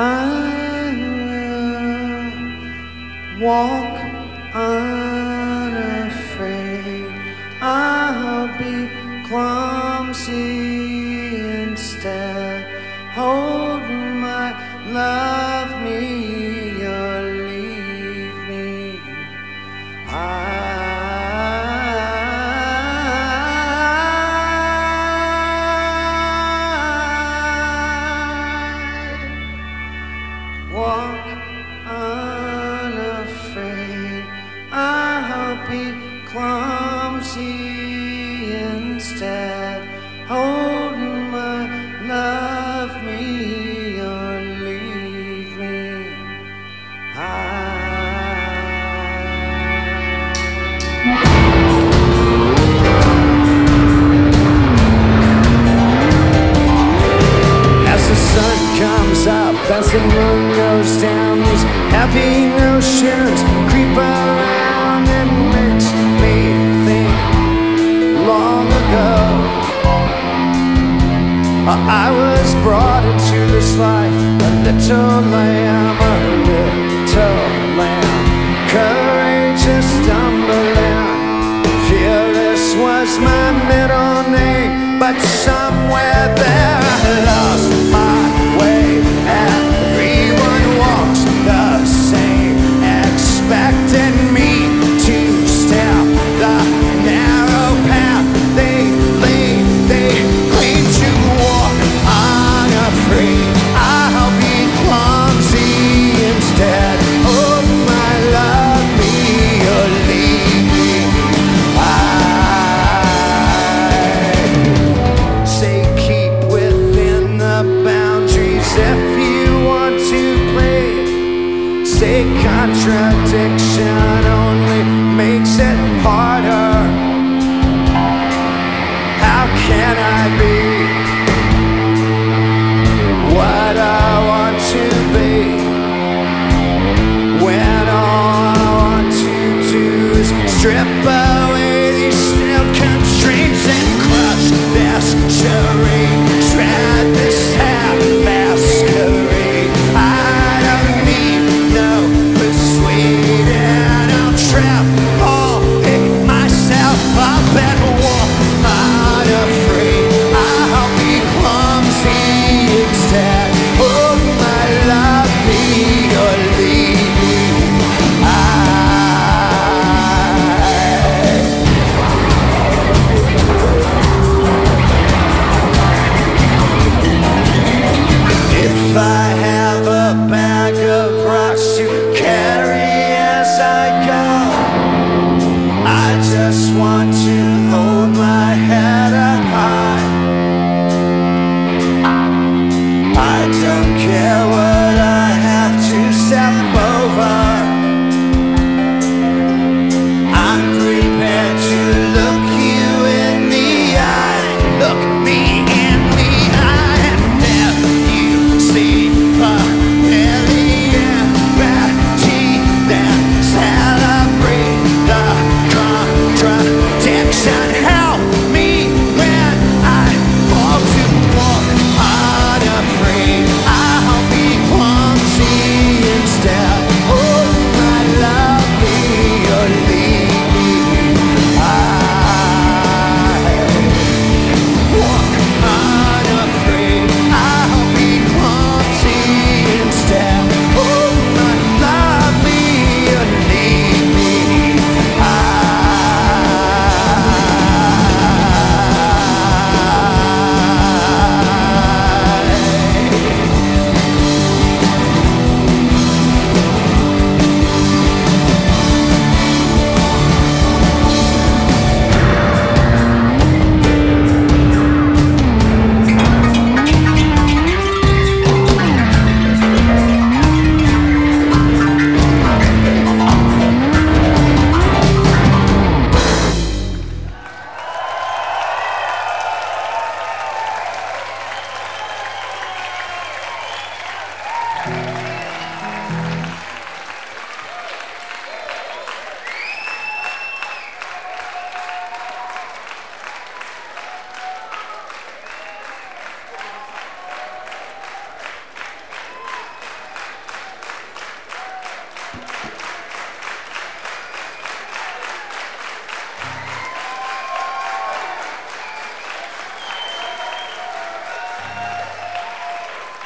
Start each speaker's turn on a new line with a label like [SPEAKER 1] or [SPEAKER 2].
[SPEAKER 1] i Walk unafraid. I'll be clumsy instead. Hold my love. Be clumsy instead. Hold my love me or leave me. The sun comes up, as the moon goes down, these heavy notions creep around brought into this life, a little lamb, can I be?